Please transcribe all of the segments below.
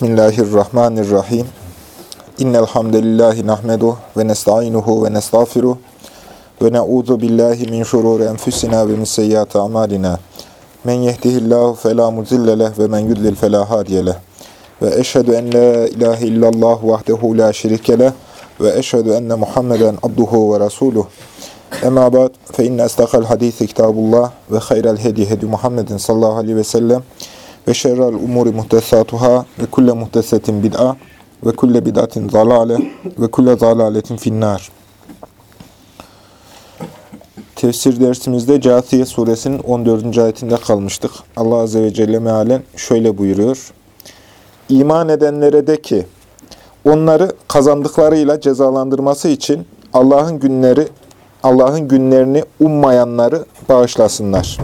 Bismillahirrahmanirrahim. İnnel hamdelellahi nahmedu ve nestainuhu ve nestağfiruh ve na'udzu billahi min şururi enfusina ve min seyyiati amalina. Men yehdihillahu fela mudille leh ve men yudlil fela hadiye leh. Ve eşhedü en la ilahe illallah vahdehu la şerike leh ve eşhedü enne Muhammeden abduhu ve resuluh. Emma ba'd fe inne estaqal hadisi kitabullah ve hayral hedi hedi Muhammedin sallallahu aleyhi ve sellem ve şerrel umuri muhtesatuhâ ve kulle muhtesetin bid'a ve kulle bid'atin zalale ve kulle zalaletin finnâr. Tefsir dersimizde Câthiye suresinin 14. ayetinde kalmıştık. Allah Azze ve Celle mealen şöyle buyuruyor. İman edenlere de ki, onları kazandıklarıyla cezalandırması için Allah'ın günleri, Allah'ın günlerini ummayanları bağışlasınlar.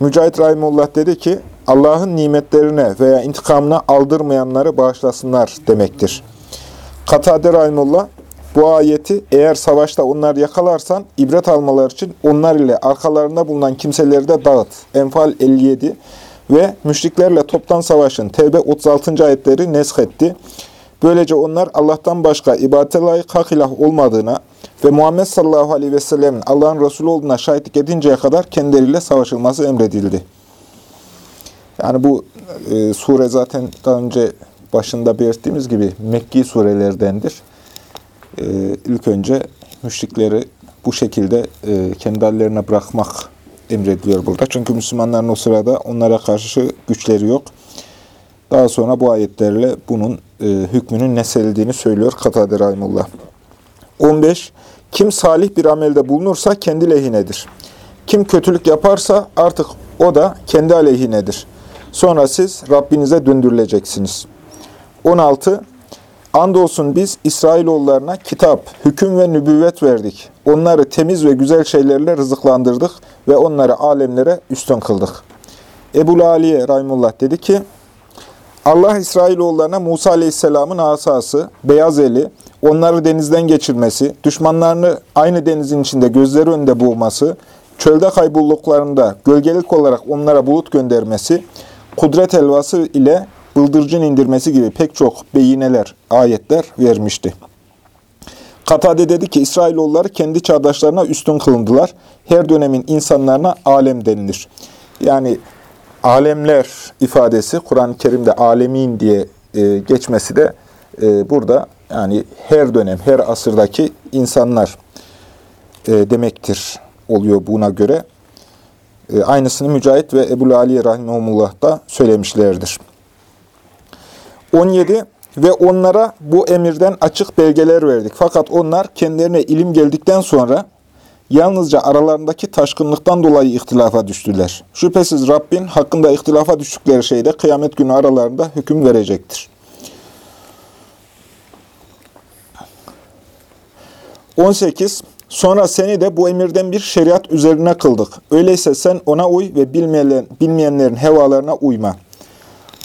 Mücahit Rahimullah dedi ki, Allah'ın nimetlerine veya intikamına aldırmayanları bağışlasınlar demektir. Katade Rahimullah, bu ayeti eğer savaşta onları yakalarsan ibret almaları için onlar ile arkalarında bulunan kimseleri de dağıt. Enfal 57 ve müşriklerle toptan savaşın Tevbe 36. ayetleri neshetti. Böylece onlar Allah'tan başka ibadete layık hak ilah olmadığına ve Muhammed sallallahu aleyhi ve sellemin Allah'ın Resulü olduğuna şahitlik edinceye kadar kendileriyle savaşılması emredildi. Yani bu e, sure zaten daha önce başında belirttiğimiz gibi Mekki surelerdendir. E, ilk önce müşrikleri bu şekilde e, kendi hallerine bırakmak emrediliyor burada. Çünkü Müslümanların o sırada onlara karşı güçleri yok. Daha sonra bu ayetlerle bunun e, hükmünün neseldiğini söylüyor Katade Rahimullah. 15. Kim salih bir amelde bulunursa kendi lehinedir. Kim kötülük yaparsa artık o da kendi aleyhinedir. Sonra siz Rabbinize döndürüleceksiniz. 16. Andolsun biz İsrailoğullarına kitap, hüküm ve nübüvvet verdik. Onları temiz ve güzel şeylerle rızıklandırdık ve onları alemlere üstün kıldık. Ebu Aliye Rahimullah dedi ki, Allah İsrailoğullarına Musa Aleyhisselam'ın asası, beyaz eli, onları denizden geçirmesi, düşmanlarını aynı denizin içinde gözleri önünde boğması, çölde kaybolduklarında gölgelik olarak onlara bulut göndermesi, kudret elvası ile bıldırcın indirmesi gibi pek çok beyineler, ayetler vermişti. Katade dedi ki İsrailoğulları kendi çağdaşlarına üstün kılındılar. Her dönemin insanlarına alem denilir. Yani alemler ifadesi Kur'an-ı Kerim'de alemin diye e, geçmesi de e, burada yani her dönem, her asırdaki insanlar e, demektir oluyor buna göre. E, aynısını Mücahit ve Ebu Ali Rahimahumullah da söylemişlerdir. 17. Ve onlara bu emirden açık belgeler verdik. Fakat onlar kendilerine ilim geldikten sonra yalnızca aralarındaki taşkınlıktan dolayı ihtilafa düştüler. Şüphesiz Rabbin hakkında ihtilafa düştükleri şeyde kıyamet günü aralarında hüküm verecektir. 18. Sonra seni de bu emirden bir şeriat üzerine kıldık. Öyleyse sen ona uy ve bilmeyen, bilmeyenlerin hevalarına uyma.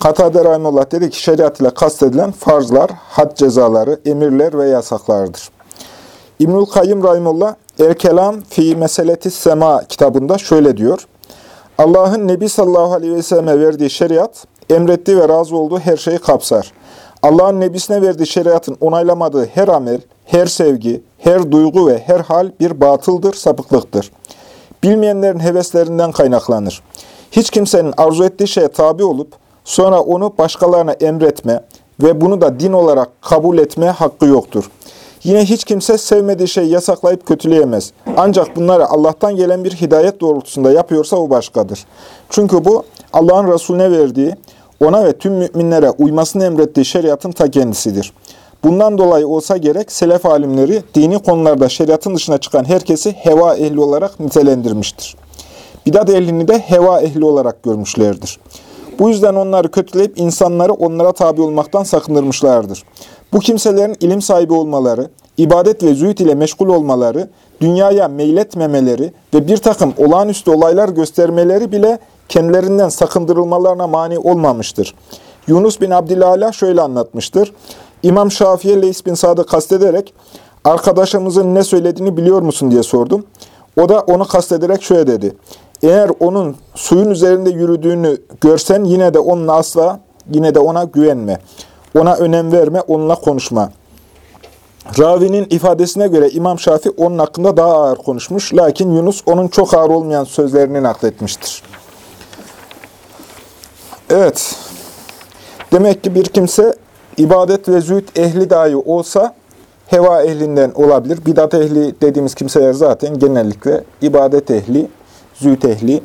Katade Rahimullah dedi ki şeriat ile kastedilen farzlar, had cezaları, emirler ve yasaklardır. İbnül Kayyım Rahimullah El-Kelam fi Meseleti Sema kitabında şöyle diyor. Allah'ın Nebi sallallahu aleyhi ve selleme verdiği şeriat, emrettiği ve razı olduğu her şeyi kapsar. Allah'ın Nebisine verdiği şeriatın onaylamadığı her amel, her sevgi, her duygu ve her hal bir batıldır, sapıklıktır. Bilmeyenlerin heveslerinden kaynaklanır. Hiç kimsenin arzu ettiği şeye tabi olup sonra onu başkalarına emretme ve bunu da din olarak kabul etme hakkı yoktur. Yine hiç kimse sevmediği şeyi yasaklayıp kötüleyemez. Ancak bunları Allah'tan gelen bir hidayet doğrultusunda yapıyorsa o başkadır. Çünkü bu Allah'ın Resulüne verdiği, ona ve tüm müminlere uymasını emrettiği şeriatın ta kendisidir. Bundan dolayı olsa gerek selef alimleri dini konularda şeriatın dışına çıkan herkesi heva ehli olarak nitelendirmiştir. Bidat ehlini de heva ehli olarak görmüşlerdir. Bu yüzden onları kötüleyip insanları onlara tabi olmaktan sakındırmışlardır. Bu kimselerin ilim sahibi olmaları, ibadet ve zühd ile meşgul olmaları, dünyaya meyletmemeleri ve bir takım olağanüstü olaylar göstermeleri bile kendilerinden sakındırılmalarına mani olmamıştır. Yunus bin Abdilala şöyle anlatmıştır. İmam Şafii'ye Leys bin Sad'ı kastederek, arkadaşımızın ne söylediğini biliyor musun diye sordum. O da onu kastederek şöyle dedi. Eğer onun suyun üzerinde yürüdüğünü görsen yine de onunla asla, yine de ona güvenme. Ona önem verme, onunla konuşma. Ravinin ifadesine göre İmam Şafi onun hakkında daha ağır konuşmuş. Lakin Yunus onun çok ağır olmayan sözlerini nakletmiştir. Evet. Demek ki bir kimse ibadet ve zühd ehli dahi olsa heva ehlinden olabilir. Bidat ehli dediğimiz kimseler zaten genellikle ibadet ehli, zühd ehli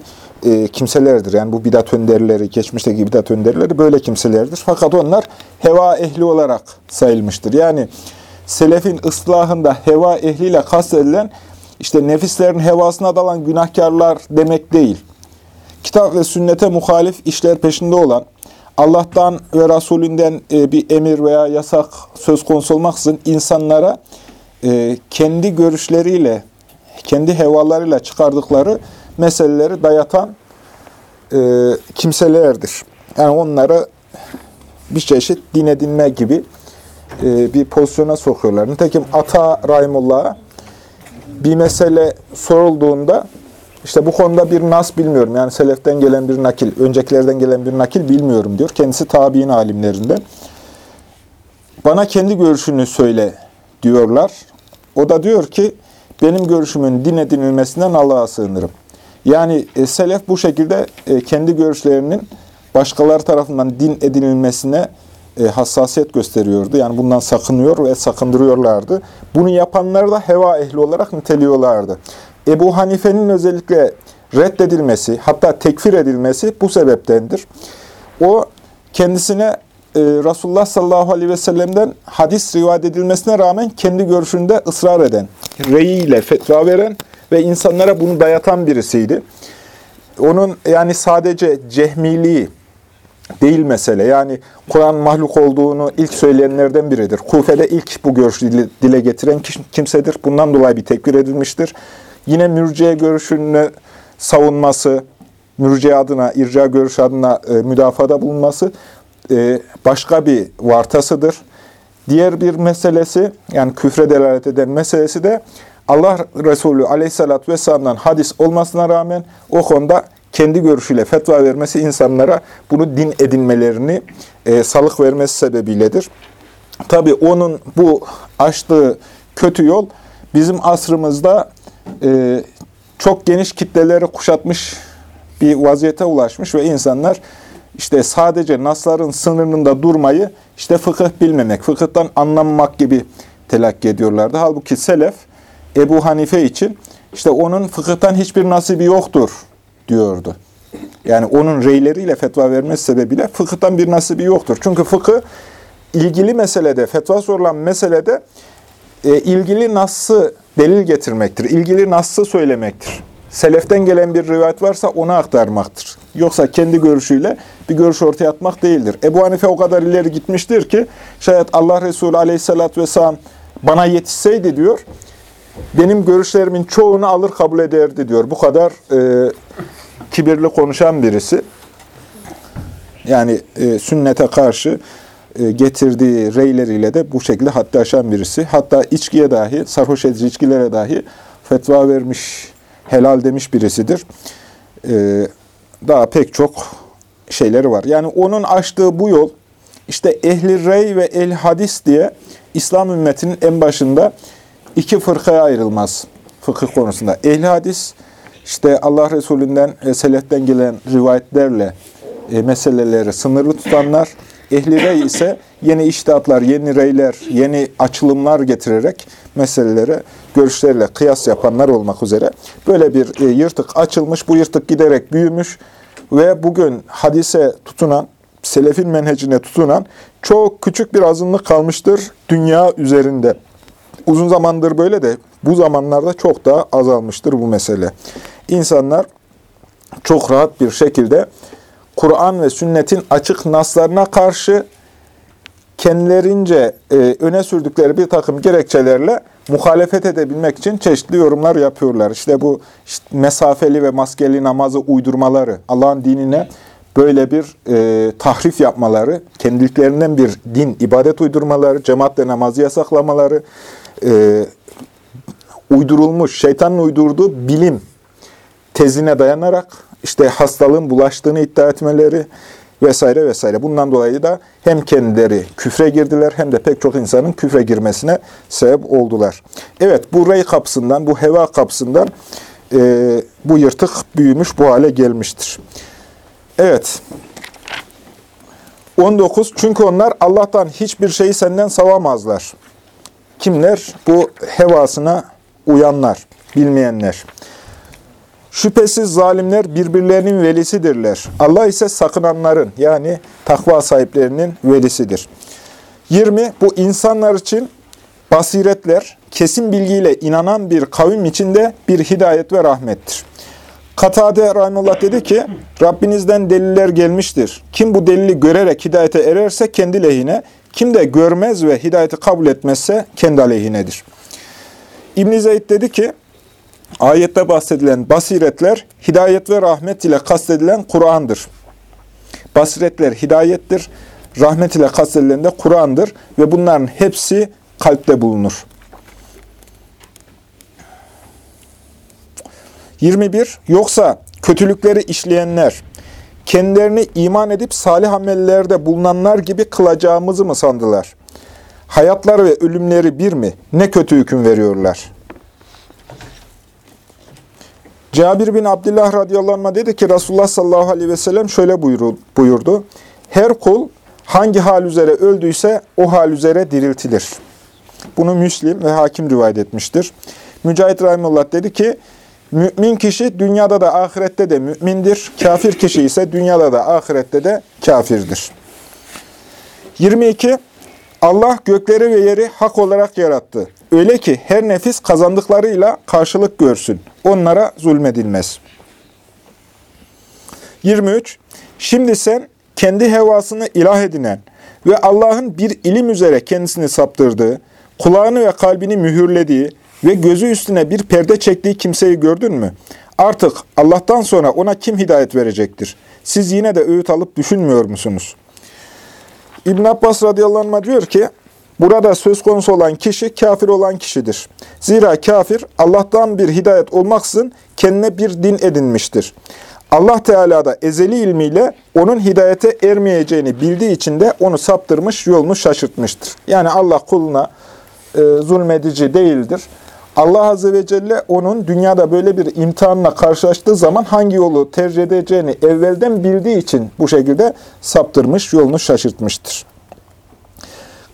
e, kimselerdir. Yani bu bidat önderleri, geçmişteki bidat önderleri böyle kimselerdir. Fakat onlar heva ehli olarak sayılmıştır. Yani selefin ıslahında heva ehliyle kastedilen işte nefislerin hevasına dalan günahkarlar demek değil. Kitap ve sünnete muhalif işler peşinde olan, Allah'tan ve Resulünden e, bir emir veya yasak söz konusu olmaksızın insanlara e, kendi görüşleriyle, kendi hevalarıyla çıkardıkları meseleleri dayatan e, kimselerdir. Yani onları bir çeşit din edinme gibi bir pozisyona sokuyorlar. Nitekim Ata Rahimullah'a bir mesele sorulduğunda işte bu konuda bir nas bilmiyorum. Yani seleften gelen bir nakil, öncekilerden gelen bir nakil bilmiyorum diyor. Kendisi tabi'in alimlerinden. Bana kendi görüşünü söyle diyorlar. O da diyor ki benim görüşümün din edinilmesinden Allah'a sığınırım. Yani e, selef bu şekilde e, kendi görüşlerinin başkaları tarafından din edinilmesine e, hassasiyet gösteriyordu. Yani bundan sakınıyor ve sakındırıyorlardı. Bunu yapanları da heva ehli olarak niteliyorlardı. Ebu Hanife'nin özellikle reddedilmesi, hatta tekfir edilmesi bu sebeptendir. O kendisine e, Resulullah sallallahu aleyhi ve sellem'den hadis rivayet edilmesine rağmen kendi görüşünde ısrar eden, reyiyle fetva veren ve insanlara bunu dayatan birisiydi. Onun yani sadece cehmiliği değil mesele. Yani Kur'an mahluk olduğunu ilk söyleyenlerden biridir. Kufe'de ilk bu görüşü dile getiren kimsedir. Bundan dolayı bir tekbir edilmiştir. Yine mürciye görüşünü savunması, mürciye adına, irca görüş adına e, müdafada bulunması e, başka bir vartasıdır. Diğer bir meselesi, yani küfre delalet eden meselesi de Allah Resulü aleyhissalatü vesselam'dan hadis olmasına rağmen o konuda kendi görüşüyle fetva vermesi insanlara bunu din edinmelerini e, salık vermesi sebebiyledir. Tabi onun bu açtığı kötü yol bizim asrımızda e, çok geniş kitleleri kuşatmış bir vaziyete ulaşmış ve insanlar işte sadece nasların sınırında durmayı işte fıkıh bilmemek, fıkıhtan anlamamak gibi telakki ediyorlardı. Halbuki selef Ebu Hanife için işte onun fıkıhtan hiçbir nasibi yoktur diyordu. Yani onun reyleriyle fetva vermesi sebebiyle fıkıhtan bir nasibi yoktur. Çünkü fıkıh ilgili meselede, fetva sorulan meselede e, ilgili nasıl delil getirmektir. İlgili nasıl söylemektir. Seleften gelen bir rivayet varsa onu aktarmaktır. Yoksa kendi görüşüyle bir görüş ortaya atmak değildir. Ebu Hanife o kadar ileri gitmiştir ki şayet Allah Resulü aleyhissalatü vesselam bana yetişseydi diyor, benim görüşlerimin çoğunu alır kabul ederdi diyor. Bu kadar e, kibirli konuşan birisi. Yani e, sünnete karşı getirdiği reyleriyle de bu şekilde haddi aşan birisi. Hatta içkiye dahi, sarhoş edici içkilere dahi fetva vermiş, helal demiş birisidir. E, daha pek çok şeyleri var. Yani onun açtığı bu yol, işte ehli rey ve el hadis diye İslam ümmetinin en başında iki fırkaya ayrılmaz fıkıh konusunda. Ehli hadis, işte Allah Resulü'nden, e, seleften gelen rivayetlerle e, meseleleri sınırlı tutanlar, Ehli rey ise yeni iştihatlar, yeni reyler, yeni açılımlar getirerek meselelere görüşlerle kıyas yapanlar olmak üzere böyle bir e, yırtık açılmış. Bu yırtık giderek büyümüş ve bugün hadise tutunan, selefin menhecine tutunan çok küçük bir azınlık kalmıştır dünya üzerinde. Uzun zamandır böyle de bu zamanlarda çok daha azalmıştır bu mesele. İnsanlar çok rahat bir şekilde Kur'an ve sünnetin açık naslarına karşı kendilerince e, öne sürdükleri bir takım gerekçelerle muhalefet edebilmek için çeşitli yorumlar yapıyorlar. İşte bu işte mesafeli ve maskeli namazı uydurmaları, Allah'ın dinine böyle bir e, tahrif yapmaları, kendiliklerinden bir din, ibadet uydurmaları, cemaatle namazı yasaklamaları, e, uydurulmuş, şeytanın uydurduğu bilim tezine dayanarak işte hastalığın bulaştığını iddia etmeleri, vesaire vesaire. Bundan dolayı da hem kendileri küfre girdiler hem de pek çok insanın küfre girmesine sebep oldular. Evet bu rey kapısından, bu heva kapısından e, bu yırtık büyümüş, bu hale gelmiştir. Evet. 19. Çünkü onlar Allah'tan hiçbir şeyi senden savamazlar. Kimler? Bu hevasına uyanlar, bilmeyenler. Şüphesiz zalimler birbirlerinin velisidirler. Allah ise sakınanların yani takva sahiplerinin velisidir. 20. Bu insanlar için basiretler, kesin bilgiyle inanan bir kavim içinde bir hidayet ve rahmettir. Katade Rahimullah dedi ki, Rabbinizden deliller gelmiştir. Kim bu delili görerek hidayete ererse kendi lehine, kim de görmez ve hidayeti kabul etmezse kendi aleyhinedir. İbn Zeyd dedi ki, ayette bahsedilen basiretler, hidayet ve rahmet ile kastedilen Kur'an'dır. Basiretler hidayettir, rahmet ile kastedilen de Kur'an'dır ve bunların hepsi kalpte bulunur. 21. Yoksa kötülükleri işleyenler, kendilerini iman edip salih amellerde bulunanlar gibi kılacağımızı mı sandılar? Hayatları ve ölümleri bir mi? Ne kötü hüküm veriyorlar? Cabir bin Abdullah radıyallahu anh dedi ki Resulullah sallallahu aleyhi ve sellem şöyle buyurdu. Her kul hangi hal üzere öldüyse o hal üzere diriltilir. Bunu Müslim ve Hakim rivayet etmiştir. Mücahit Rahimullah dedi ki, Mümin kişi dünyada da ahirette de mümindir. Kafir kişi ise dünyada da ahirette de kafirdir. 22. Allah gökleri ve yeri hak olarak yarattı. Öyle ki her nefis kazandıklarıyla karşılık görsün. Onlara zulmedilmez. 23. Şimdi sen kendi hevasını ilah edinen ve Allah'ın bir ilim üzere kendisini saptırdığı, kulağını ve kalbini mühürlediği ve gözü üstüne bir perde çektiği kimseyi gördün mü? Artık Allah'tan sonra ona kim hidayet verecektir? Siz yine de öğüt alıp düşünmüyor musunuz? İbn Abbas radıyallahu anh diyor ki, burada söz konusu olan kişi kafir olan kişidir. Zira kafir Allah'tan bir hidayet olmaksızın kendine bir din edinmiştir. Allah Teala da ezeli ilmiyle onun hidayete ermeyeceğini bildiği için de onu saptırmış, yolunu şaşırtmıştır. Yani Allah kuluna e, zulmedici değildir. Allah Azze ve Celle onun dünyada böyle bir imtihanla karşılaştığı zaman hangi yolu tercih edeceğini evvelden bildiği için bu şekilde saptırmış, yolunu şaşırtmıştır.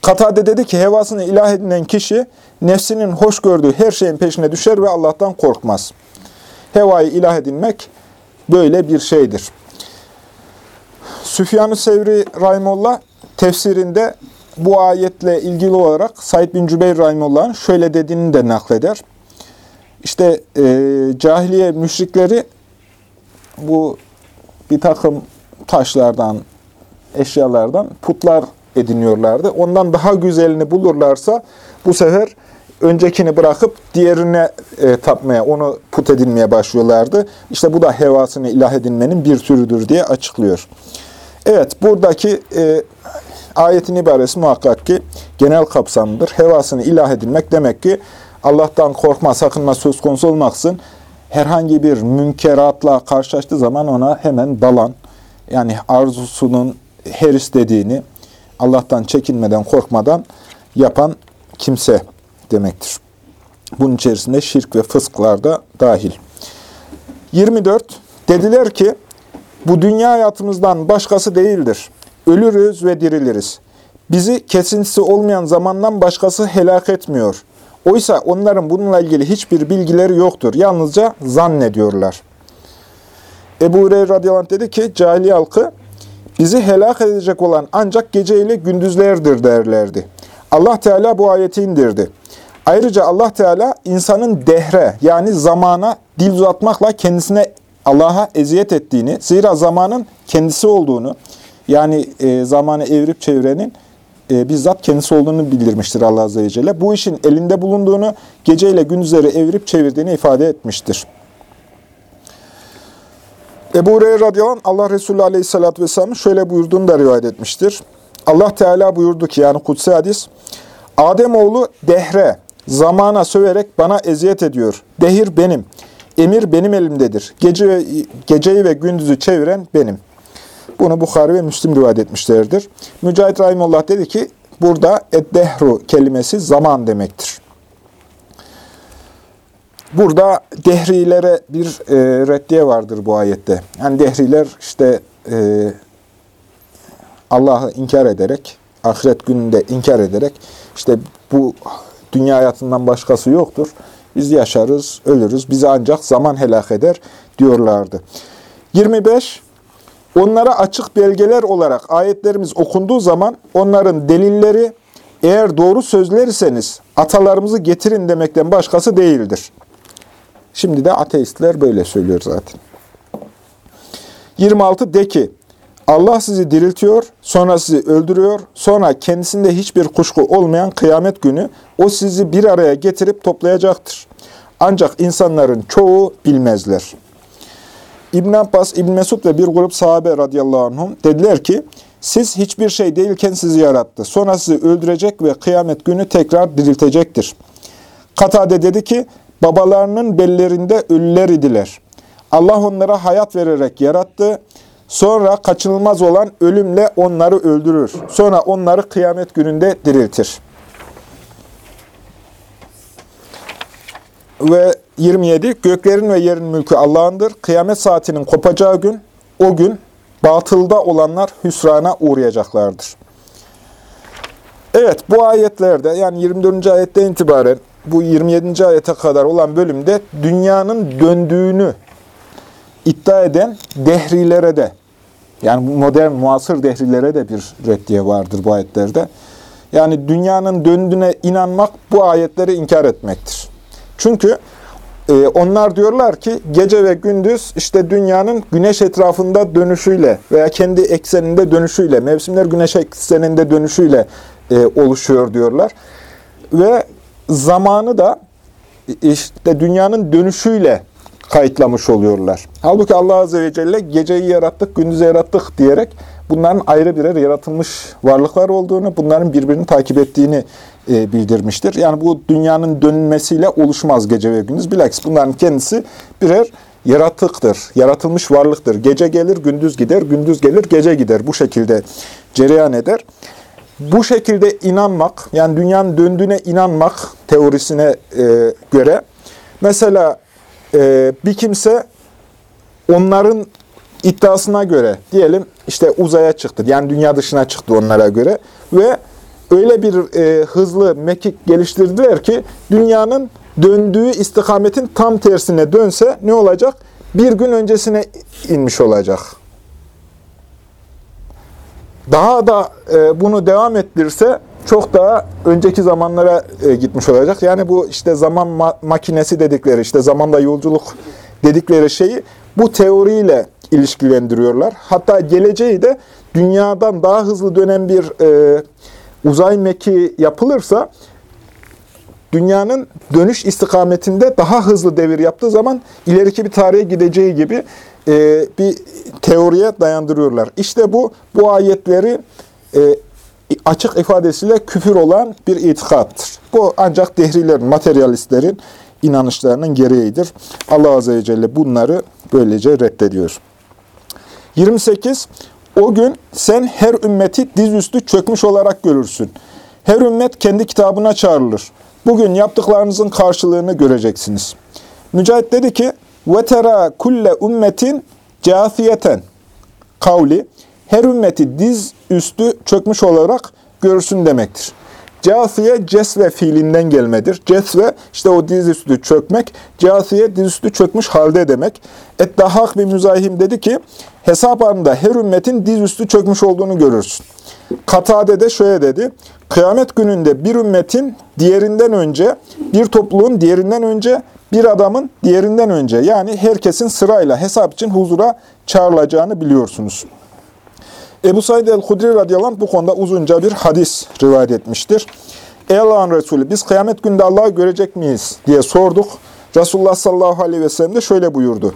Katade dedi ki hevasını ilah edinen kişi nefsinin hoş gördüğü her şeyin peşine düşer ve Allah'tan korkmaz. Hevayı ilah edinmek böyle bir şeydir. Süfyan-ı Sevri Rahimullah tefsirinde bu ayetle ilgili olarak Said bin Cübeyr Rahimullah'ın şöyle dediğini de nakleder. İşte e, cahiliye müşrikleri bu bir takım taşlardan, eşyalardan putlar ediniyorlardı. Ondan daha güzelini bulurlarsa bu sefer öncekini bırakıp diğerine e, tapmaya, onu put edinmeye başlıyorlardı. İşte bu da hevasını ilah edinmenin bir türüdür diye açıklıyor. Evet, buradaki e, Ayetin ibaresi muhakkak ki genel kapsamlıdır. Hevasını ilah edilmek demek ki Allah'tan korkma, sakınma söz konusu olmaksın. Herhangi bir münkeratla karşılaştığı zaman ona hemen dalan, yani arzusunun her istediğini Allah'tan çekinmeden, korkmadan yapan kimse demektir. Bunun içerisinde şirk ve fısklar da dahil. 24. Dediler ki, bu dünya hayatımızdan başkası değildir. Ölürüz ve diriliriz. Bizi kesintisi olmayan zamandan başkası helak etmiyor. Oysa onların bununla ilgili hiçbir bilgileri yoktur. Yalnızca zannediyorlar. Ebu Hureyre radıyallahu dedi ki, cahiliye halkı bizi helak edecek olan ancak gece ile gündüzlerdir derlerdi. Allah Teala bu ayeti indirdi. Ayrıca Allah Teala insanın dehre yani zamana dil uzatmakla kendisine Allah'a eziyet ettiğini, zira zamanın kendisi olduğunu, yani e, zamanı evirip çevirenin e, bizzat kendisi olduğunu bildirmiştir Allah Azze ve Celle. Bu işin elinde bulunduğunu, geceyle gündüzleri evirip çevirdiğini ifade etmiştir. Ebu Hureyre radıyallahu anh, Allah Resulü aleyhissalatü vesselam şöyle buyurduğunu da rivayet etmiştir. Allah Teala buyurdu ki, yani kutsi hadis, Ademoğlu dehre, zamana söverek bana eziyet ediyor. Dehir benim, emir benim elimdedir. Gece geceyi ve gündüzü çeviren benim.'' Bunu Bukhari ve Müslim rivayet etmişlerdir. Mücahit Rahimullah dedi ki, burada eddehru kelimesi zaman demektir. Burada dehrilere bir e, reddiye vardır bu ayette. Yani dehriler işte e, Allah'ı inkar ederek, ahiret gününde inkar ederek, işte bu dünya hayatından başkası yoktur. Biz yaşarız, ölürüz, bizi ancak zaman helak eder diyorlardı. 25. Onlara açık belgeler olarak ayetlerimiz okunduğu zaman onların delilleri eğer doğru sözler iseniz atalarımızı getirin demekten başkası değildir. Şimdi de ateistler böyle söylüyor zaten. 26 de ki Allah sizi diriltiyor, sonra sizi öldürüyor, sonra kendisinde hiçbir kuşku olmayan kıyamet günü o sizi bir araya getirip toplayacaktır. Ancak insanların çoğu bilmezler. İbn Abbas, İbn Mesud ve bir grup sahabe radıyallahu anhum dediler ki, siz hiçbir şey değilken sizi yarattı. Sonra sizi öldürecek ve kıyamet günü tekrar diriltecektir. Katade dedi ki, babalarının bellerinde ölüler idiler. Allah onlara hayat vererek yarattı. Sonra kaçınılmaz olan ölümle onları öldürür. Sonra onları kıyamet gününde diriltir. Ve 27. Göklerin ve yerin mülkü Allah'ındır. Kıyamet saatinin kopacağı gün, o gün batılda olanlar hüsrana uğrayacaklardır. Evet, bu ayetlerde yani 24. ayette itibaren bu 27. ayete kadar olan bölümde dünyanın döndüğünü iddia eden dehrilere de yani modern muasır dehrilere de bir reddiye vardır bu ayetlerde. Yani dünyanın döndüğüne inanmak bu ayetleri inkar etmektir. Çünkü e, onlar diyorlar ki gece ve gündüz işte dünyanın güneş etrafında dönüşüyle veya kendi ekseninde dönüşüyle, mevsimler güneş ekseninde dönüşüyle e, oluşuyor diyorlar. Ve zamanı da işte dünyanın dönüşüyle kayıtlamış oluyorlar. Halbuki Allah Azze ve Celle geceyi yarattık, gündüzü yarattık diyerek bunların ayrı birer yaratılmış varlıklar olduğunu, bunların birbirini takip ettiğini e, bildirmiştir. Yani bu dünyanın dönmesiyle oluşmaz gece ve gündüz. Bilakis bunların kendisi birer yaratıktır, yaratılmış varlıktır. Gece gelir, gündüz gider, gündüz gelir, gece gider. Bu şekilde cereyan eder. Bu şekilde inanmak, yani dünyanın döndüğüne inanmak teorisine e, göre, mesela e, bir kimse onların iddiasına göre, diyelim işte uzaya çıktı, yani dünya dışına çıktı onlara göre ve öyle bir e, hızlı mekik geliştirdiler ki dünyanın döndüğü istikametin tam tersine dönse ne olacak? Bir gün öncesine inmiş olacak. Daha da e, bunu devam ettirse çok daha önceki zamanlara e, gitmiş olacak. Yani bu işte zaman ma makinesi dedikleri, işte zamanda yolculuk dedikleri şeyi bu teoriyle ilişkilendiriyorlar. Hatta geleceği de dünyadan daha hızlı dönen bir e, uzay meki yapılırsa dünyanın dönüş istikametinde daha hızlı devir yaptığı zaman ileriki bir tarihe gideceği gibi e, bir teoriye dayandırıyorlar. İşte bu bu ayetleri e, açık ifadesiyle küfür olan bir itikattır. Bu ancak dehrilerin, materyalistlerin inanışlarının gereğidir. Allah Azze ve Celle bunları böylece reddediyor. 28. O gün sen her ümmeti dizüstü çökmüş olarak görürsün. Her ümmet kendi kitabına çağrılır. Bugün yaptıklarınızın karşılığını göreceksiniz. Mücahit dedi ki, وَتَرَى kulle ümmetin cafiyeten kavli, her ümmeti diz üstü çökmüş olarak görsün demektir. Casiye cesve fiilinden gelmedir. Cesve işte o diz üstü çökmek. Casiye diz üstü çökmüş halde demek. Eddahak bir müzahim dedi ki hesap anında her ümmetin diz üstü çökmüş olduğunu görürsün. Katade de şöyle dedi. Kıyamet gününde bir ümmetin diğerinden önce, bir topluluğun diğerinden önce, bir adamın diğerinden önce yani herkesin sırayla hesap için huzura çağrılacağını biliyorsunuz. Ebu Said el-Hudri radıyallahu anh bu konuda uzunca bir hadis rivayet etmiştir. Ey Allah'ın Resulü biz kıyamet günde Allah'ı görecek miyiz diye sorduk. Resulullah sallallahu aleyhi ve sellem de şöyle buyurdu.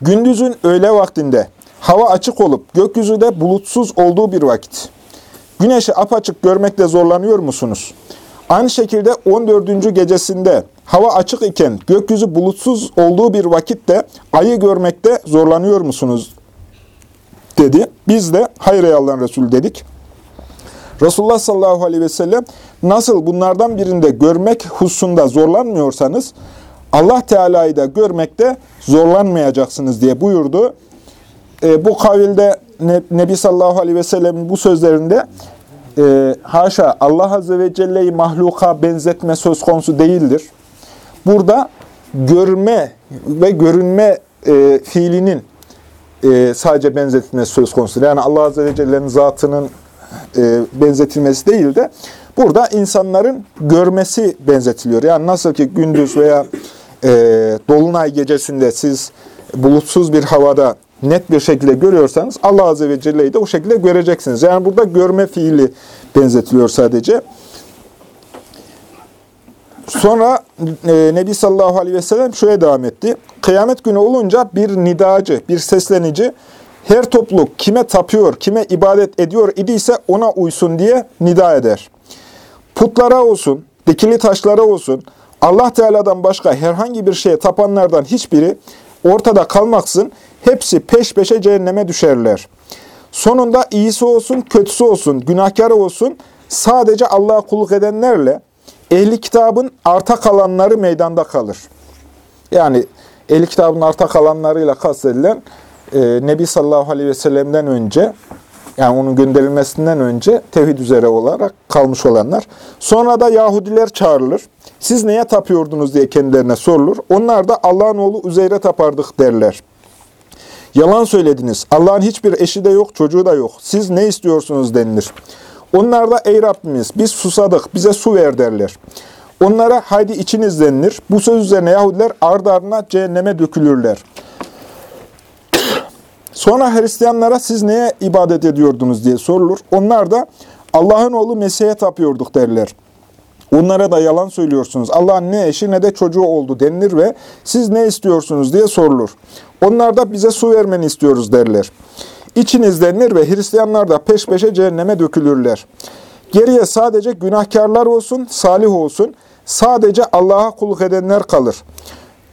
Gündüzün öğle vaktinde hava açık olup gökyüzü de bulutsuz olduğu bir vakit. Güneşi apaçık görmekte zorlanıyor musunuz? Aynı şekilde 14. gecesinde hava açık iken gökyüzü bulutsuz olduğu bir vakitte ayı görmekte zorlanıyor musunuz dedi. Biz de hayır ey Allah'ın Resulü dedik. Resulullah sallallahu aleyhi ve sellem nasıl bunlardan birinde görmek hususunda zorlanmıyorsanız Allah Teala'yı da görmekte zorlanmayacaksınız diye buyurdu. E, bu kavilde Nebi sallallahu aleyhi ve sellem'in bu sözlerinde e, haşa Allah azze ve celle'yi mahluka benzetme söz konusu değildir. Burada görme ve görünme e, fiilinin e, sadece benzetilmesi söz konusu. Yani Allah azze ve celle'nin zatının e, benzetilmesi değil de burada insanların görmesi benzetiliyor. Yani nasıl ki gündüz veya e, dolunay gecesinde siz bulutsuz bir havada net bir şekilde görüyorsanız Allah Azze ve Celle'yi de o şekilde göreceksiniz. Yani burada görme fiili benzetiliyor sadece. Sonra e, Nebi sallallahu aleyhi ve sellem şöyle devam etti. Kıyamet günü olunca bir nidacı, bir seslenici her topluluk kime tapıyor, kime ibadet ediyor idiyse ona uysun diye nida eder. Putlara olsun, dikili taşlara olsun, Allah Teala'dan başka herhangi bir şeye tapanlardan hiçbiri ortada kalmaksın, hepsi peş peşe cehenneme düşerler. Sonunda iyisi olsun, kötüsü olsun, günahkarı olsun, sadece Allah'a kulluk edenlerle ehli kitabın arta kalanları meydanda kalır. Yani ehli kitabın arta kalanlarıyla kastedilen e, Nebi sallallahu aleyhi ve sellem'den önce yani onun gönderilmesinden önce tevhid üzere olarak kalmış olanlar. Sonra da Yahudiler çağrılır. Siz neye tapıyordunuz diye kendilerine sorulur. Onlar da Allah'ın oğlu Üzeyre tapardık derler. Yalan söylediniz. Allah'ın hiçbir eşi de yok, çocuğu da yok. Siz ne istiyorsunuz denilir. Onlar da ey Rabbimiz biz susadık, bize su ver derler. Onlara haydi içiniz denilir. Bu söz üzerine Yahudiler ardı ardına cehenneme dökülürler. Sonra Hristiyanlara siz neye ibadet ediyordunuz diye sorulur. Onlar da Allah'ın oğlu Mesih'e tapıyorduk derler. Onlara da yalan söylüyorsunuz. Allah'ın ne eşi ne de çocuğu oldu denilir ve siz ne istiyorsunuz diye sorulur. Onlar da bize su vermeni istiyoruz derler. İçiniz denilir ve Hristiyanlar da peş peşe cehenneme dökülürler. Geriye sadece günahkarlar olsun, salih olsun, sadece Allah'a kulluk edenler kalır.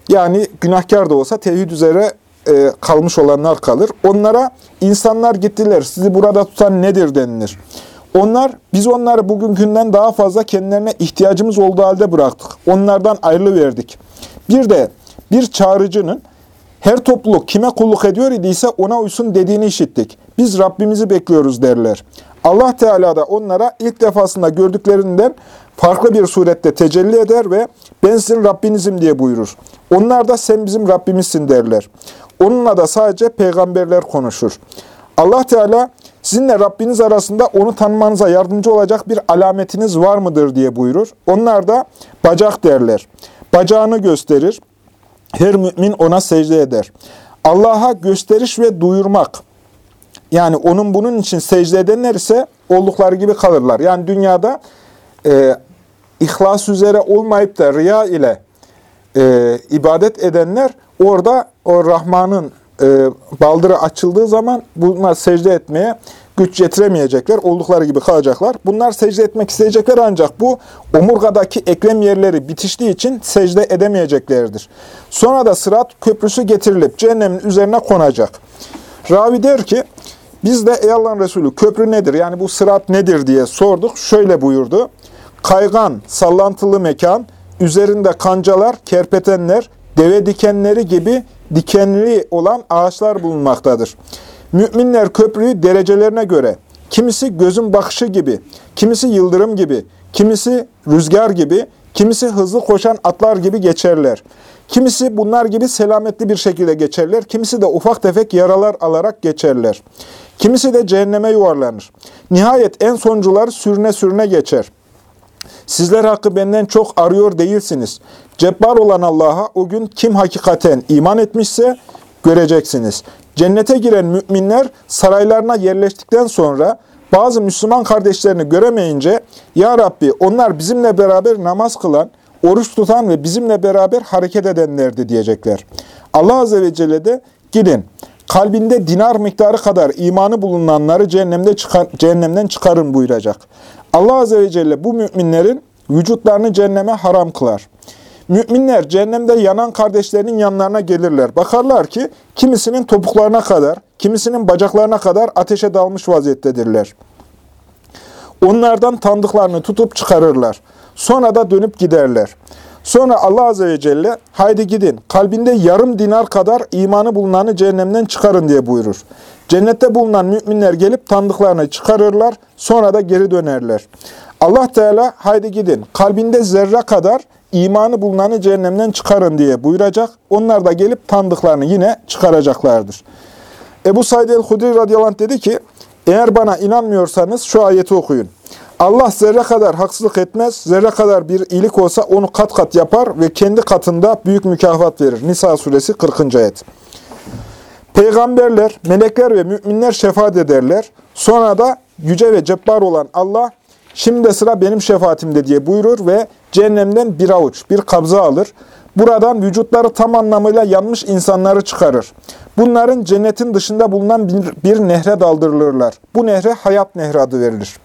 Yani günahkar da olsa tevhid üzere e, kalmış olanlar kalır. Onlara insanlar gittiler, sizi burada tutan nedir denilir. Onlar, biz onları bugünkünden daha fazla kendilerine ihtiyacımız olduğu halde bıraktık. Onlardan ayrılı verdik. Bir de bir çağrıcının her topluluk kime kulluk ediyor idiyse ona uysun dediğini işittik. Biz Rabbimizi bekliyoruz derler. Allah Teala da onlara ilk defasında gördüklerinden farklı bir surette tecelli eder ve ben sizin Rabbinizim diye buyurur. Onlar da sen bizim Rabbimizsin derler. Onunla da sadece peygamberler konuşur. Allah Teala sizinle Rabbiniz arasında onu tanımanıza yardımcı olacak bir alametiniz var mıdır diye buyurur. Onlar da bacak derler. Bacağını gösterir. Her mümin ona secde eder. Allah'a gösteriş ve duyurmak. Yani onun bunun için secde edenler ise oldukları gibi kalırlar. Yani dünyada e, ihlas üzere olmayıp da riya ile e, ibadet edenler orada o Rahman'ın e, baldırı açıldığı zaman bunlar secde etmeye güç getiremeyecekler, oldukları gibi kalacaklar. Bunlar secde etmek isteyecekler ancak bu omurgadaki eklem yerleri bitiştiği için secde edemeyeceklerdir. Sonra da sırat köprüsü getirilip cehennemin üzerine konacak. Ravi der ki, biz de ey Allah'ın Resulü köprü nedir? Yani bu sırat nedir diye sorduk. Şöyle buyurdu. Kaygan, sallantılı mekan, üzerinde kancalar, kerpetenler, deve dikenleri gibi dikenli olan ağaçlar bulunmaktadır. Müminler köprüyü derecelerine göre, kimisi gözün bakışı gibi, kimisi yıldırım gibi, kimisi rüzgar gibi, kimisi hızlı koşan atlar gibi geçerler. Kimisi bunlar gibi selametli bir şekilde geçerler, kimisi de ufak tefek yaralar alarak geçerler. Kimisi de cehenneme yuvarlanır. Nihayet en soncular sürüne sürüne geçer. Sizler hakkı benden çok arıyor değilsiniz. Cebbar olan Allah'a o gün kim hakikaten iman etmişse göreceksiniz. Cennete giren müminler saraylarına yerleştikten sonra bazı Müslüman kardeşlerini göremeyince Ya Rabbi onlar bizimle beraber namaz kılan, oruç tutan ve bizimle beraber hareket edenlerdi diyecekler. Allah Azze ve Celle de gidin kalbinde dinar miktarı kadar imanı bulunanları cehennemde çıkar, cehennemden çıkarın buyuracak. Allah Azze ve Celle bu müminlerin vücutlarını cehenneme haram kılar. Müminler cehennemde yanan kardeşlerinin yanlarına gelirler. Bakarlar ki kimisinin topuklarına kadar, kimisinin bacaklarına kadar ateşe dalmış vaziyettedirler. Onlardan tanıdıklarını tutup çıkarırlar. Sonra da dönüp giderler. Sonra Allah Azze ve Celle, haydi gidin, kalbinde yarım dinar kadar imanı bulunanı cehennemden çıkarın diye buyurur. Cennette bulunan müminler gelip tanıdıklarını çıkarırlar, sonra da geri dönerler. Allah Teala, haydi gidin, kalbinde zerre kadar imanı bulunanı cehennemden çıkarın diye buyuracak. Onlar da gelip tanıdıklarını yine çıkaracaklardır. Ebu Said el-Hudri radıyallahu anh dedi ki, eğer bana inanmıyorsanız şu ayeti okuyun. Allah zerre kadar haksızlık etmez, zerre kadar bir iyilik olsa onu kat kat yapar ve kendi katında büyük mükafat verir. Nisa suresi 40. ayet. Peygamberler, melekler ve müminler şefaat ederler. Sonra da yüce ve cebbar olan Allah, şimdi de sıra benim şefaatimde diye buyurur ve cehennemden bir avuç, bir kabza alır. Buradan vücutları tam anlamıyla yanmış insanları çıkarır. Bunların cennetin dışında bulunan bir, bir nehre daldırılırlar. Bu nehre hayat nehri adı verilir.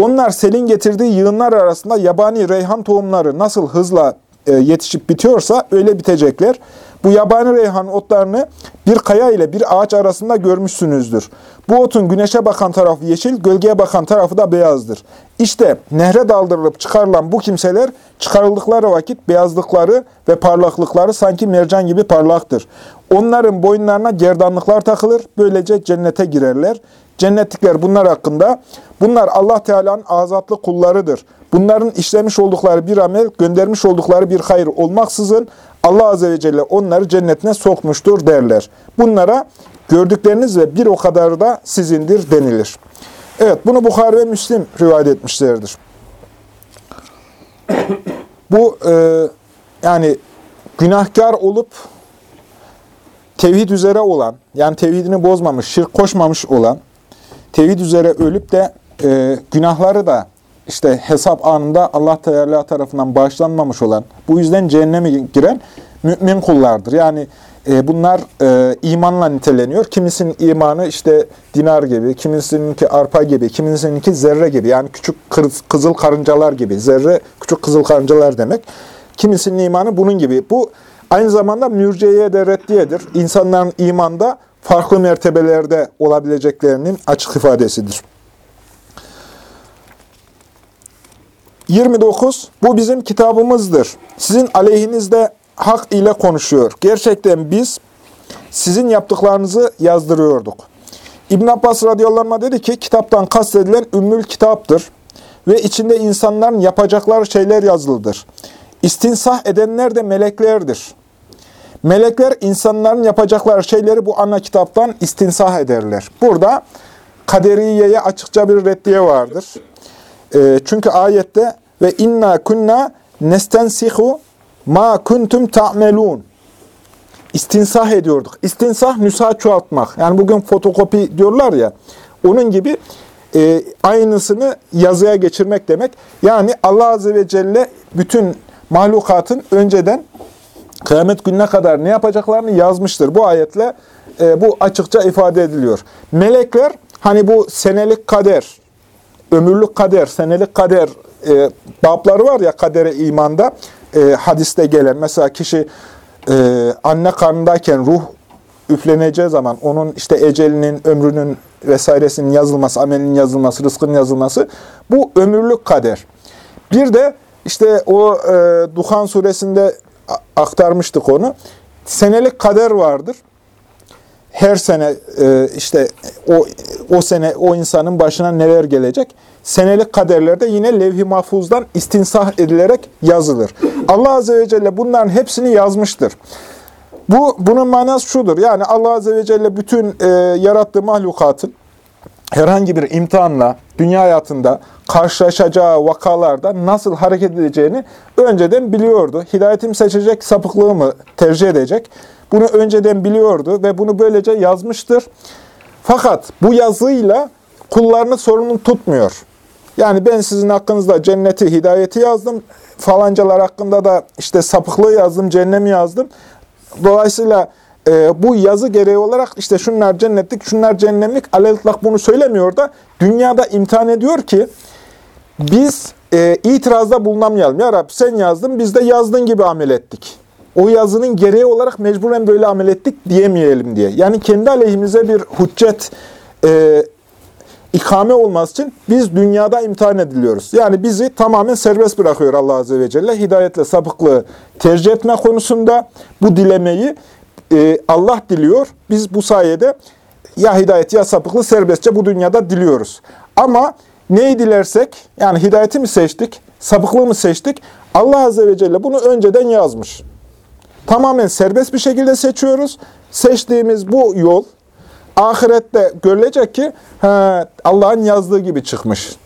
Onlar selin getirdiği yığınlar arasında yabani reyhan tohumları nasıl hızla e, yetişip bitiyorsa öyle bitecekler. Bu yabani reyhan otlarını bir kaya ile bir ağaç arasında görmüşsünüzdür. Bu otun güneşe bakan tarafı yeşil, gölgeye bakan tarafı da beyazdır. İşte nehre daldırılıp çıkarılan bu kimseler çıkarıldıkları vakit beyazlıkları ve parlaklıkları sanki mercan gibi parlaktır. Onların boyunlarına gerdanlıklar takılır, böylece cennete girerler. Cennetlikler bunlar hakkında, bunlar Allah Teala'nın azatlı kullarıdır. Bunların işlemiş oldukları bir amel, göndermiş oldukları bir hayır olmaksızın Allah Azze ve Celle onları cennetine sokmuştur derler. Bunlara gördükleriniz ve bir o kadar da sizindir denilir. Evet, bunu Bukhari ve Müslim rivayet etmişlerdir. Bu e, yani günahkar olup tevhid üzere olan, yani tevhidini bozmamış, şirk koşmamış olan, tevhid üzere ölüp de e, günahları da işte hesap anında Allah Teala tarafından bağışlanmamış olan, bu yüzden cehenneme giren mümin kullardır. Yani e, bunlar e, imanla niteleniyor. Kimisinin imanı işte dinar gibi, kimisininki arpa gibi, kimisininki zerre gibi. Yani küçük kızıl karıncalar gibi. Zerre küçük kızıl karıncalar demek. Kimisinin imanı bunun gibi. Bu aynı zamanda mürciyeye de reddiyedir. İnsanların imanda farklı mertebelerde olabileceklerinin açık ifadesidir. 29. Bu bizim kitabımızdır. Sizin aleyhinizde hak ile konuşuyor. Gerçekten biz sizin yaptıklarınızı yazdırıyorduk. İbn Abbas radıyallahu anh dedi ki, kitaptan kastedilen ümmül kitaptır ve içinde insanların yapacakları şeyler yazılıdır. İstinsah edenler de meleklerdir. Melekler insanların yapacakları şeyleri bu ana kitaptan istinsah ederler. Burada kaderiyeye açıkça bir reddiye vardır. E, çünkü ayette ve inna kunna nestensihu ma kuntum ta'melun. İstinsah ediyorduk. İstinsah nüsa çoğaltmak. Yani bugün fotokopi diyorlar ya. Onun gibi e, aynısını yazıya geçirmek demek. Yani Allah Azze ve Celle bütün mahlukatın önceden kıyamet gününe kadar ne yapacaklarını yazmıştır. Bu ayetle e, bu açıkça ifade ediliyor. Melekler hani bu senelik kader, ömürlük kader, senelik kader e, babları var ya kadere imanda e, hadiste gelen. Mesela kişi e, anne karnındayken ruh üfleneceği zaman onun işte ecelinin, ömrünün vesairesinin yazılması, amelinin yazılması, rızkının yazılması bu ömürlük kader. Bir de işte o e, Duhan suresinde aktarmıştık onu. Senelik kader vardır. Her sene e, işte o o sene o insanın başına neler gelecek? Senelik kaderlerde yine levh-i mahfuzdan istinsah edilerek yazılır. Allah Azze ve Celle bunların hepsini yazmıştır. Bu Bunun manası şudur. Yani Allah Azze ve Celle bütün e, yarattığı mahlukatın herhangi bir imtihanla dünya hayatında karşılaşacağı vakalarda nasıl hareket edeceğini önceden biliyordu. Hidayetim seçecek, sapıklığımı tercih edecek. Bunu önceden biliyordu ve bunu böylece yazmıştır. Fakat bu yazıyla kullarını sorumlu tutmuyor. Yani ben sizin hakkınızda cenneti, hidayeti yazdım. Falancalar hakkında da işte sapıklığı yazdım, cennemi yazdım. Dolayısıyla e, bu yazı gereği olarak işte şunlar cennetlik, şunlar cehennemlik alelitlak bunu söylemiyor da dünyada imtihan ediyor ki biz e, itirazda bulunamayalım. Ya Rabbi sen yazdın biz de yazdın gibi amel ettik. o yazının gereği olarak mecburen böyle amel ettik diyemeyelim diye. Yani kendi aleyhimize bir hüccet e, ikame olması için biz dünyada imtihan ediliyoruz. Yani bizi tamamen serbest bırakıyor Allah Azze ve Celle. Hidayetle sapıklığı tercih etme konusunda bu dilemeyi e, Allah diliyor. Biz bu sayede ya hidayet ya sapıklığı serbestçe bu dünyada diliyoruz. Ama neyi dilersek, yani hidayeti mi seçtik, sapıklığı mı seçtik? Allah Azze ve Celle bunu önceden yazmış. Tamamen serbest bir şekilde seçiyoruz. Seçtiğimiz bu yol, ahirette görülecek ki Allah'ın yazdığı gibi çıkmış.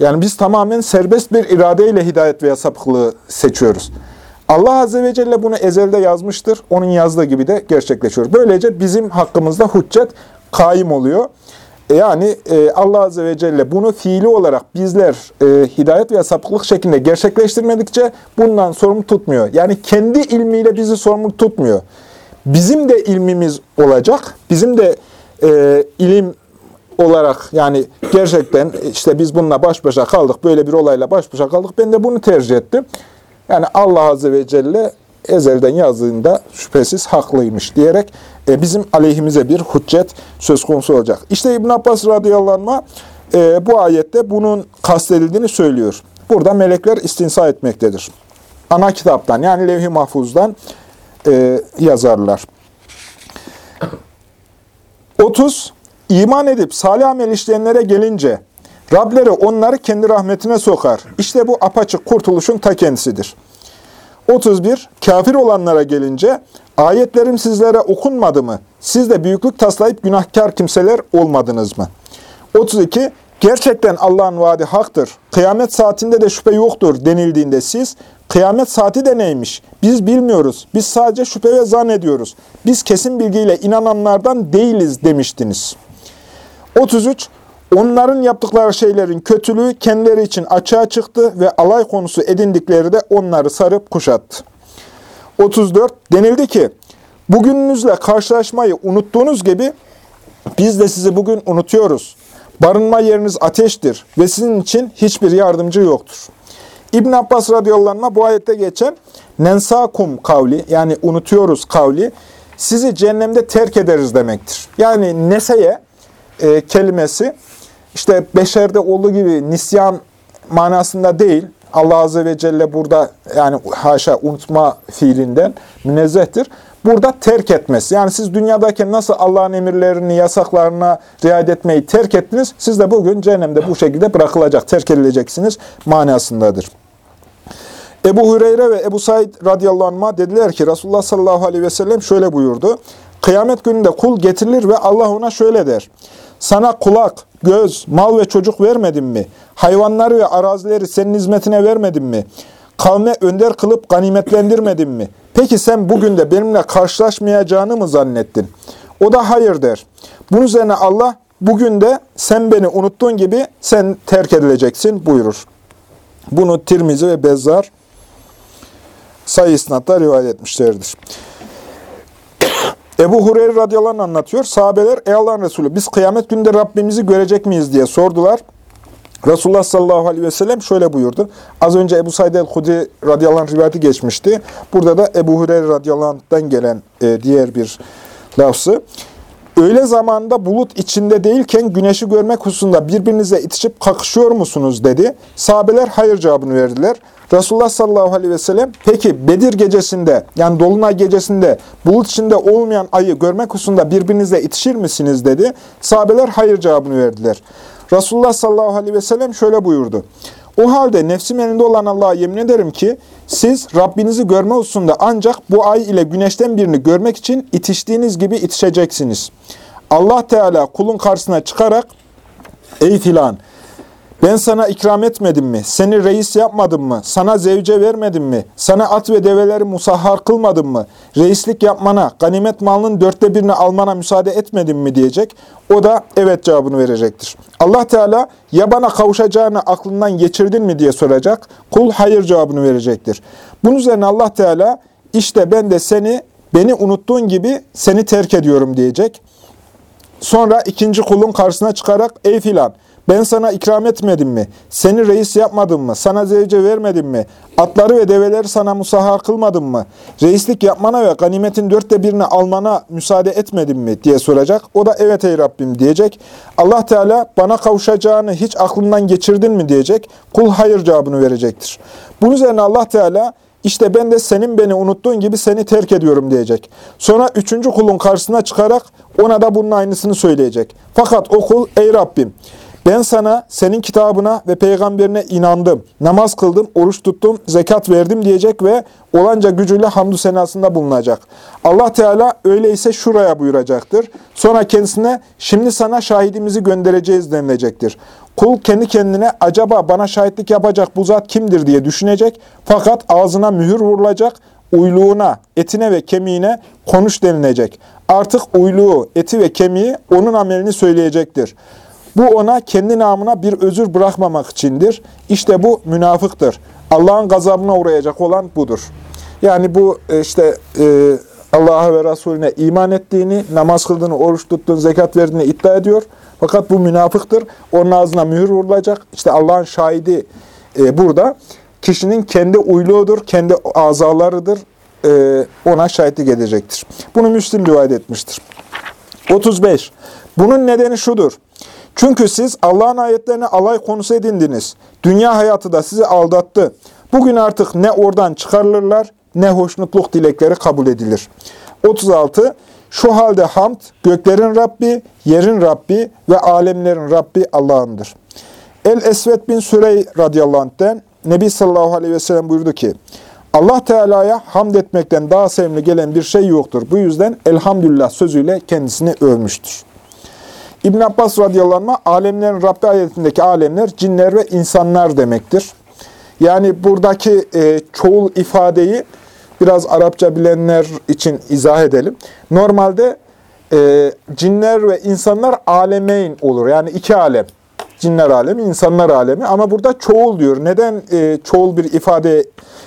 Yani biz tamamen serbest bir iradeyle hidayet veya sapıklığı seçiyoruz. Allah Azze ve Celle bunu ezelde yazmıştır. Onun yazdığı gibi de gerçekleşiyor. Böylece bizim hakkımızda hüccet kaim oluyor. E, yani e, Allah Azze ve Celle bunu fiili olarak bizler e, hidayet veya sapıklık şeklinde gerçekleştirmedikçe bundan sorumlu tutmuyor. Yani kendi ilmiyle bizi sorumlu tutmuyor. Bizim de ilmimiz olacak. Bizim de e, ilim olarak yani gerçekten işte biz bununla baş başa kaldık, böyle bir olayla baş başa kaldık. Ben de bunu tercih ettim. Yani Allah Azze ve Celle ezelden yazdığında şüphesiz haklıymış diyerek e, bizim aleyhimize bir hüccet söz konusu olacak. İşte İbn Abbas radıyallahu anh, e, bu ayette bunun kastedildiğini söylüyor. Burada melekler istinsa etmektedir. Ana kitaptan yani levh-i mahfuzdan e, yazarlar. 30. İman edip salih amel işleyenlere gelince Rableri onları kendi rahmetine sokar. İşte bu apaçık kurtuluşun ta kendisidir. 31. Kafir olanlara gelince ayetlerim sizlere okunmadı mı? Siz de büyüklük taslayıp günahkar kimseler olmadınız mı? 32. Gerçekten Allah'ın vaadi haktır. Kıyamet saatinde de şüphe yoktur denildiğinde siz, kıyamet saati de neymiş? Biz bilmiyoruz. Biz sadece şüphe ve zannediyoruz. Biz kesin bilgiyle inananlardan değiliz demiştiniz. 33. Onların yaptıkları şeylerin kötülüğü kendileri için açığa çıktı ve alay konusu edindikleri de onları sarıp kuşattı. 34. Denildi ki, bugününüzle karşılaşmayı unuttuğunuz gibi biz de sizi bugün unutuyoruz. Barınma yeriniz ateştir ve sizin için hiçbir yardımcı yoktur. İbn Abbas radıyallahu anh bu ayette geçen nensakum kavli yani unutuyoruz kavli sizi cehennemde terk ederiz demektir. Yani neseye e, kelimesi işte beşerde olduğu gibi nisyan manasında değil. Allah Azze ve Celle burada yani haşa unutma fiilinden münezzehtir. Burada terk etmesi. Yani siz dünyadayken nasıl Allah'ın emirlerini, yasaklarına riayet etmeyi terk ettiniz, siz de bugün cehennemde bu şekilde bırakılacak, terk edileceksiniz manasındadır. Ebu Hüreyre ve Ebu Said radıyallahu anh'a dediler ki Resulullah sallallahu aleyhi ve sellem şöyle buyurdu. Kıyamet gününde kul getirilir ve Allah ona şöyle der. Sana kulak, göz, mal ve çocuk vermedim mi? Hayvanları ve arazileri senin hizmetine vermedim mi? Kavme önder kılıp ganimetlendirmedim mi? Peki sen bugün de benimle karşılaşmayacağını mı zannettin? O da hayır der. Bunun üzerine Allah bugün de sen beni unuttuğun gibi sen terk edileceksin buyurur. Bunu Tirmizi ve Bezzar sayı isnatla rivayet etmişlerdir. Ebu Hureyre radıyallahu anlatıyor. Sahabeler ey Allah'ın Resulü biz kıyamet günde Rabbimizi görecek miyiz diye sordular. Resulullah sallallahu aleyhi ve sellem şöyle buyurdu. Az önce Ebu Said el-Hudri radıyallahu anh rivayeti geçmişti. Burada da Ebu Hureyre radıyallahu anh'dan gelen e, diğer bir lafzı. Öyle zamanda bulut içinde değilken güneşi görmek hususunda birbirinize itişip kakışıyor musunuz dedi. Sahabeler hayır cevabını verdiler. Resulullah sallallahu aleyhi ve sellem peki Bedir gecesinde yani Dolunay gecesinde bulut içinde olmayan ayı görmek hususunda birbirinize itişir misiniz dedi. Sahabeler hayır cevabını verdiler. Resulullah sallallahu aleyhi ve sellem şöyle buyurdu. O halde nefsim elinde olan Allah'a yemin ederim ki siz Rabbinizi görme hususunda ancak bu ay ile güneşten birini görmek için itiştiğiniz gibi itişeceksiniz. Allah Teala kulun karşısına çıkarak ey filan ben sana ikram etmedim mi? Seni reis yapmadım mı? Sana zevce vermedim mi? Sana at ve develeri musahhar kılmadım mı? Reislik yapmana, ganimet malının dörtte birini almana müsaade etmedim mi diyecek. O da evet cevabını verecektir. Allah Teala ya bana kavuşacağını aklından geçirdin mi diye soracak. Kul hayır cevabını verecektir. Bunun üzerine Allah Teala işte ben de seni beni unuttuğun gibi seni terk ediyorum diyecek. Sonra ikinci kulun karşısına çıkarak ey filan Ben sana ikram etmedim mi? Seni reis yapmadım mı? Sana zevce vermedim mi? Atları ve develeri sana musahhar kılmadım mı? Reislik yapmana ve ganimetin dörtte birini almana müsaade etmedim mi? diye soracak. O da evet ey Rabbim diyecek. Allah Teala bana kavuşacağını hiç aklından geçirdin mi diyecek. Kul hayır cevabını verecektir. Bunun üzerine Allah Teala işte ben de senin beni unuttuğun gibi seni terk ediyorum diyecek. Sonra üçüncü kulun karşısına çıkarak ona da bunun aynısını söyleyecek. Fakat o kul ey Rabbim ben sana, senin kitabına ve peygamberine inandım, namaz kıldım, oruç tuttum, zekat verdim diyecek ve olanca gücüyle hamdü senasında bulunacak. Allah Teala öyleyse şuraya buyuracaktır. Sonra kendisine şimdi sana şahidimizi göndereceğiz denilecektir. Kul kendi kendine acaba bana şahitlik yapacak bu zat kimdir diye düşünecek. Fakat ağzına mühür vurulacak, uyluğuna, etine ve kemiğine konuş denilecek. Artık uyluğu, eti ve kemiği onun amelini söyleyecektir. Bu ona kendi namına bir özür bırakmamak içindir. İşte bu münafıktır. Allah'ın gazabına uğrayacak olan budur. Yani bu e, işte e, Allah'a ve Resulüne iman ettiğini, namaz kıldığını, oruç tuttuğunu, zekat verdiğini iddia ediyor. Fakat bu münafıktır. Onun ağzına mühür vurulacak. İşte Allah'ın şahidi e, burada. Kişinin kendi uyluğudur, kendi azalarıdır. Ona şahitlik edecektir. Bunu Müslim rivayet etmiştir. 35. Bunun nedeni şudur. Çünkü siz Allah'ın ayetlerini alay konusu edindiniz. Dünya hayatı da sizi aldattı. Bugün artık ne oradan çıkarılırlar ne hoşnutluk dilekleri kabul edilir. 36. Şu halde hamd göklerin Rabbi, yerin Rabbi ve alemlerin Rabbi Allah'ındır. El-Esved bin Sürey radıyallahu anh'ten Nebi sallallahu aleyhi ve sellem buyurdu ki, Allah Teala'ya hamd etmekten daha sevimli gelen bir şey yoktur. Bu yüzden elhamdülillah sözüyle kendisini övmüştür. İbn Abbas radıyallahu anh, alemlerin Rabbi ayetindeki alemler cinler ve insanlar demektir. Yani buradaki e, çoğul ifadeyi biraz Arapça bilenler için izah edelim. Normalde e, cinler ve insanlar alemeyn olur. Yani iki alem. Cinler alemi, insanlar alemi. Ama burada çoğul diyor. Neden e, çoğul bir ifade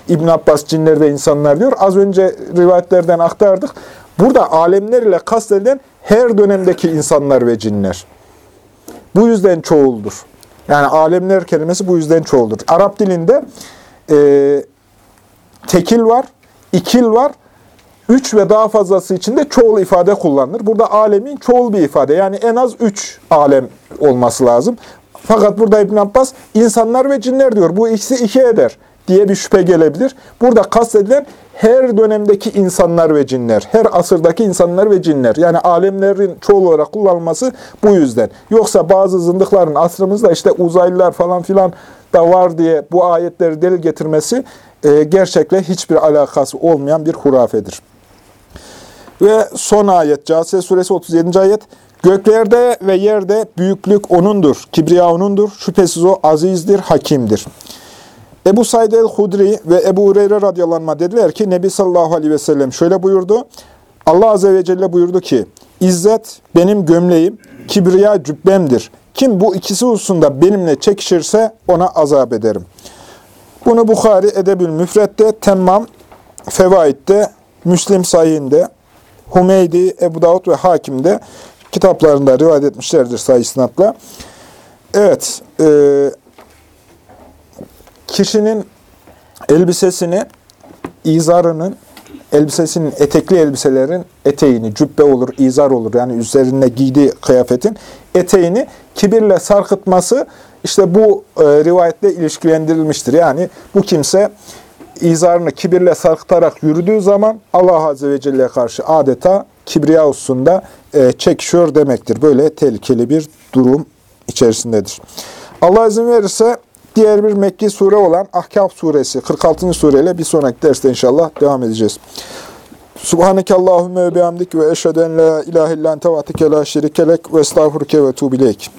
İbn Abbas cinler ve insanlar diyor? Az önce rivayetlerden aktardık. Burada alemler ile kastedilen her dönemdeki insanlar ve cinler. Bu yüzden çoğuldur. Yani alemler kelimesi bu yüzden çoğuldur. Arap dilinde e, tekil var, ikil var, üç ve daha fazlası için de çoğul ifade kullanılır. Burada alemin çoğul bir ifade. Yani en az üç alem olması lazım. Fakat burada İbn Abbas insanlar ve cinler diyor. Bu ikisi iki eder diye bir şüphe gelebilir. Burada kastedilen her dönemdeki insanlar ve cinler, her asırdaki insanlar ve cinler. Yani alemlerin çoğul olarak kullanılması bu yüzden. Yoksa bazı zındıkların asrımızda işte uzaylılar falan filan da var diye bu ayetleri delil getirmesi e, gerçekle hiçbir alakası olmayan bir hurafedir. Ve son ayet, Câsiye suresi 37. ayet. Göklerde ve yerde büyüklük O'nundur, kibriya O'nundur. Şüphesiz O azizdir, hakimdir. Ebu Said el-Hudri ve Ebu Hureyre radyalanma dediler ki Nebi sallallahu aleyhi ve sellem şöyle buyurdu. Allah azze ve celle buyurdu ki İzzet benim gömleğim, kibriya cübbemdir. Kim bu ikisi hususunda benimle çekişirse ona azap ederim. Bunu Bukhari Edebül Müfret'te, Temmam, Fevaid'de, Müslim Sayı'nde, Humeydi, Ebu Davud ve Hakim'de kitaplarında rivayet etmişlerdir sayı isnatla. Evet, e, kişinin elbisesini, izarının, elbisesinin, etekli elbiselerin eteğini, cübbe olur, izar olur. Yani üzerinde giydiği kıyafetin eteğini kibirle sarkıtması işte bu e, rivayetle ilişkilendirilmiştir. Yani bu kimse izarını kibirle sarkıtarak yürüdüğü zaman Allah Azze ve Celle'ye karşı adeta kibriya hususunda e, çekişiyor demektir. Böyle tehlikeli bir durum içerisindedir. Allah izin verirse diğer bir Mekki sure olan Ahkaf suresi 46. sureyle bir sonraki derste inşallah devam edeceğiz. Subhaneke Allahümme ve bihamdik ve eşhedü en la ilahe illan tevatike la şerikelek ve estağfurke ve tuğbileyk.